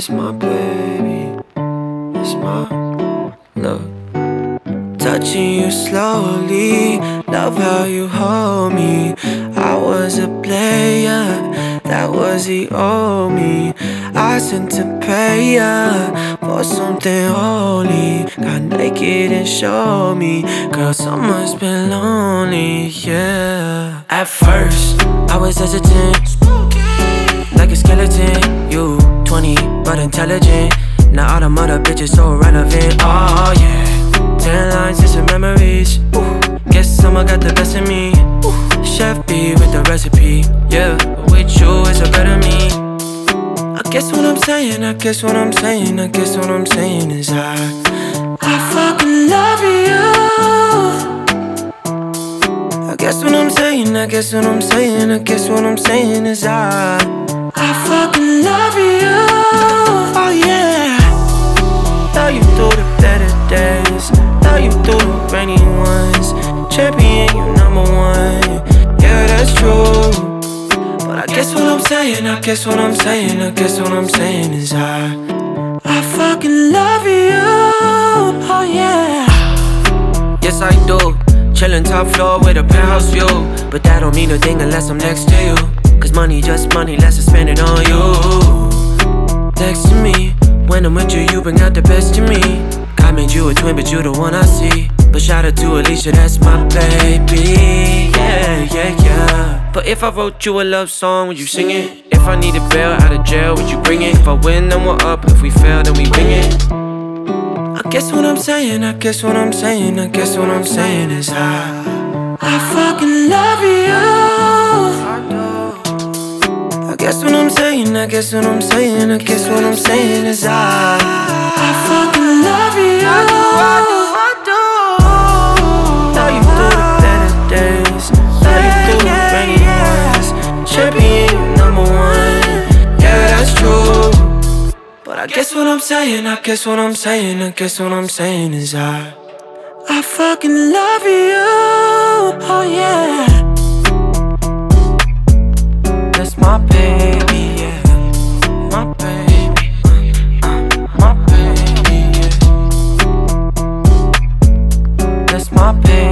It's my baby. It's my love. Touching you slowly, love how you hold me. I was a player, that was the old me. I sent to pay ya for something holy. Got naked and showed me, girl, summer's been lonely, yeah. At first, I was hesitant, like a skeleton. You 20, but intelligent. Now all the mother bitches so relevant, oh yeah. Ten lines and some memories. Ooh, guess someone got the best of me. Ooh, Chef B with the recipe. Yeah, with you it's a better me. I guess what I'm saying, I guess what I'm saying, I guess what I'm saying is I, I fucking love you. I guess what I'm saying, I guess what I'm saying, I guess what I'm saying is I, I fucking love you. You through rainy ones. Champion, you number one. Yeah, that's true. But I guess what I'm saying, I guess what I'm saying, I guess what I'm saying is I, I fucking love you. Oh yeah. Yes, I do. Chillin' top floor with a penthouse view. But that don't mean a thing unless I'm next to you. Cause money just money, let's just spend it on you. Next to me, when I'm with you, you bring out the best in me. God made you a twin, but you the one I see. But shout out to Alicia, that's my baby. Yeah, yeah, yeah. But if I wrote you a love song, would you sing it? If I need a bail out of jail, would you bring it? If I win, then we're up. If we fail, then we wing it. I guess what I'm saying, I guess what I'm saying, I guess what I'm saying is I, I fucking love you. I guess what I'm saying, I guess what I'm saying, I guess what I'm saying is I, I'm saying, I guess what I'm saying, I guess what I'm saying is I I fucking love you, oh yeah. That's my baby, yeah. My baby, my baby, yeah. That's my baby.